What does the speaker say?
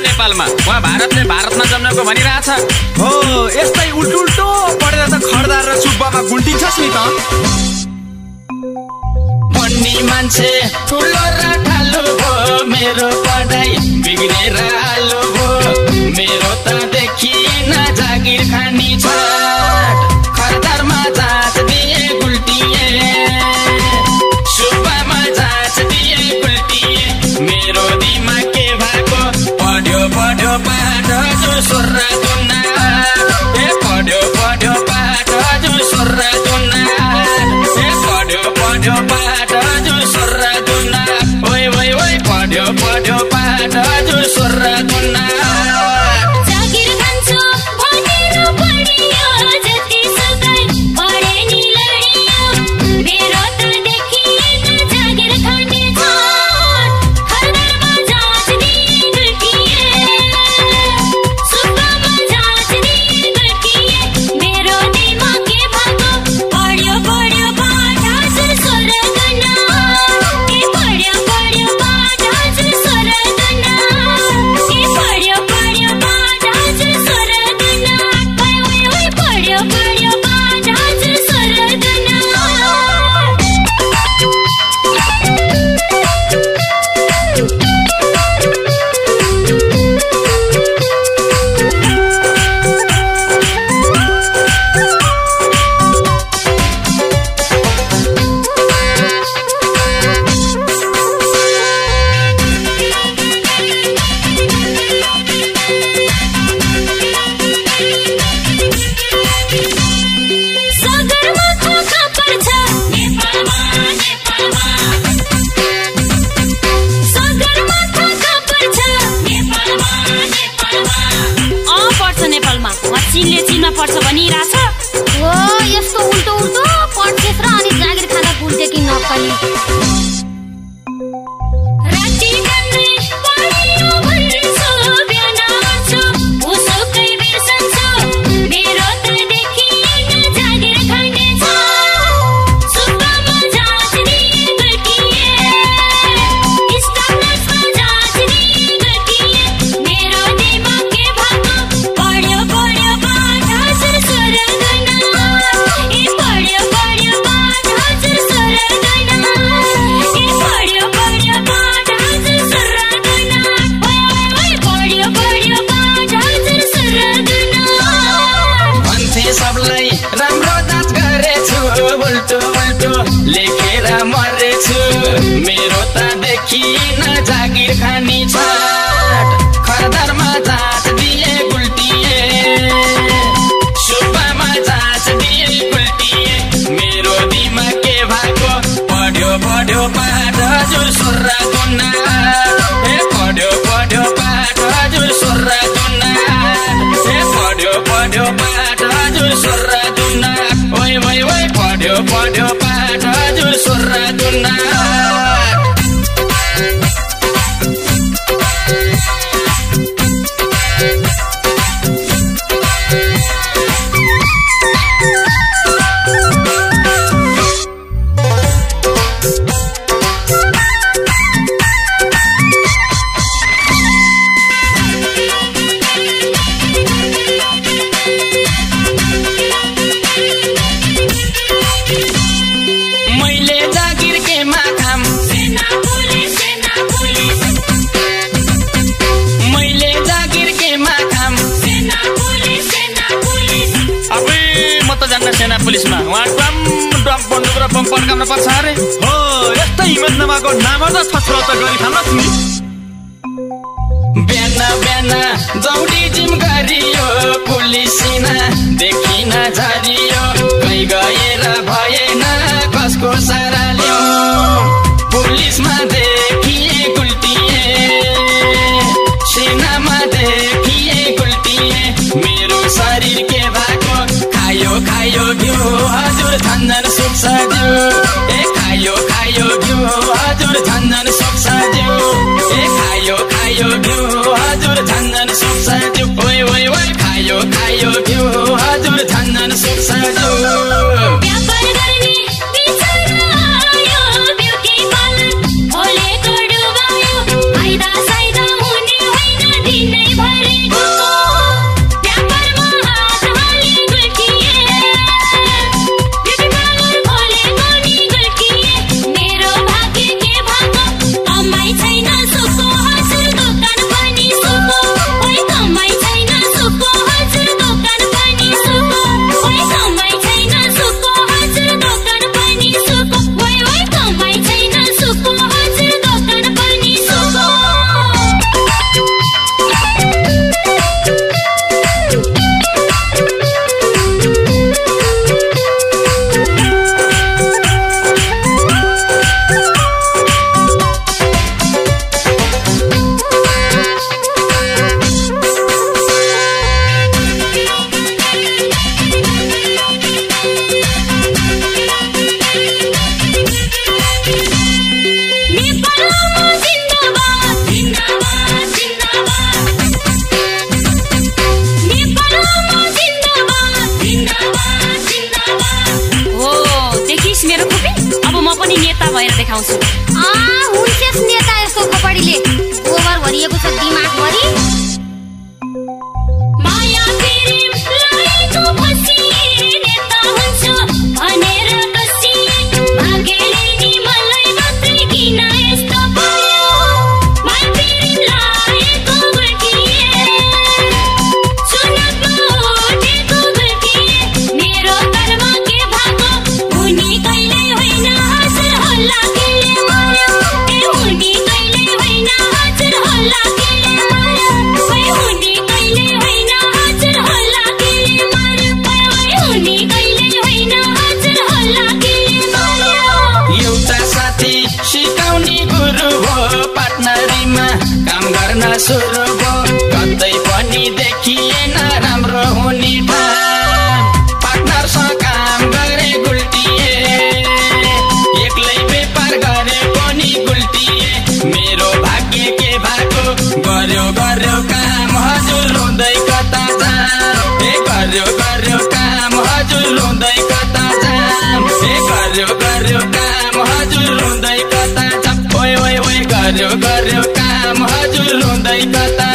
नेपालमा। उहाँ भारतले भारतमा जन्मेको भनिरहेछ। हो यस्तै उल्टो उल्टो पढेर त खड्दार र सुब्बामा गुल्टिन्छस् नि त। भन्ने मान्छे ठुलो र ठालो भयो मेरो पढाइ बिग्रेर आलो भयो मेरो त देखिएन जागिर खानी छ। सेना पुलिसमा? उहाँ डम बन्दुक र बम पड्काउन पर्छ अरे? हो यस्तै हिम्मत नभएको नाम त छस्रो त गरी खान बिहान बिहान जौडी जिम गरियो पुलिस सेना। खायो घिउ। हजुर झन्झन सुक्छ दिउ। ए खायो खायो घिउ। हजुर झन्झन सुक्छ दिउ। ए खायो खायो घिउ। लगाउँछु हुन्छ नेता यस्तो खोपडीले ओभर भरिएको छ दिमागभरि माया काम गर्न सुरु भयो। कतै पनि देखिएन राम्रो हुने पार्टनरसँग काम गरे गुल्टिए। एक्लै व्यापार गरे पनि गुल्टिए। मेरो भाग्य के भएको? गर्यो गर्यो गर्यो काम हजुर रुँदै कता